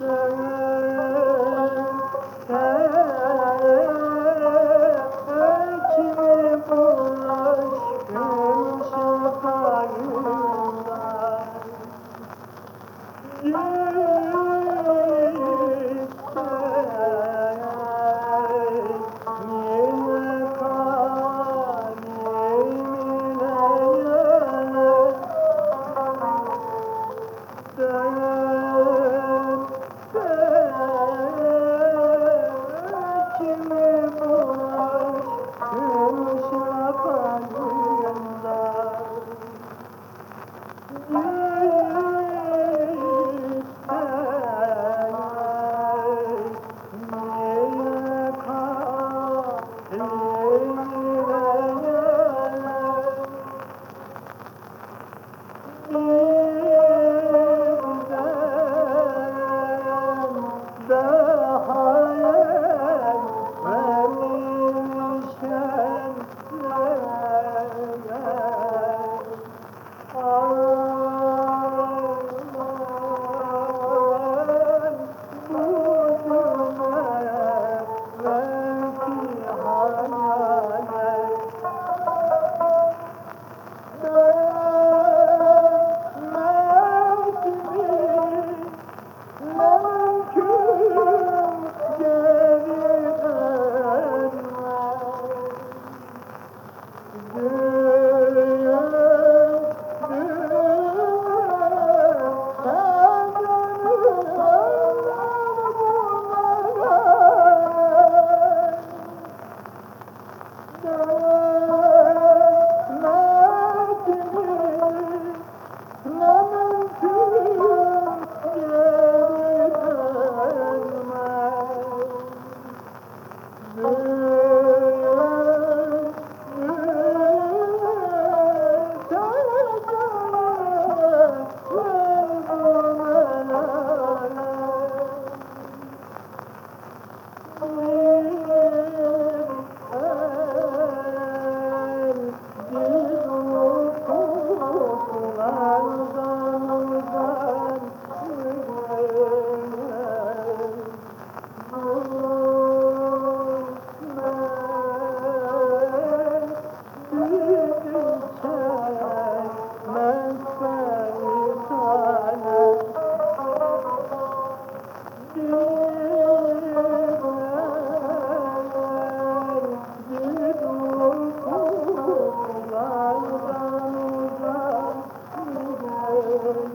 嗯 Thank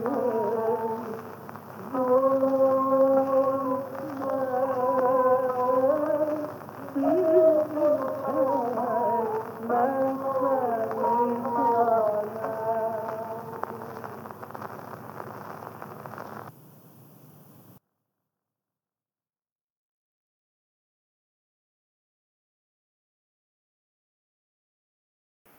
Oh,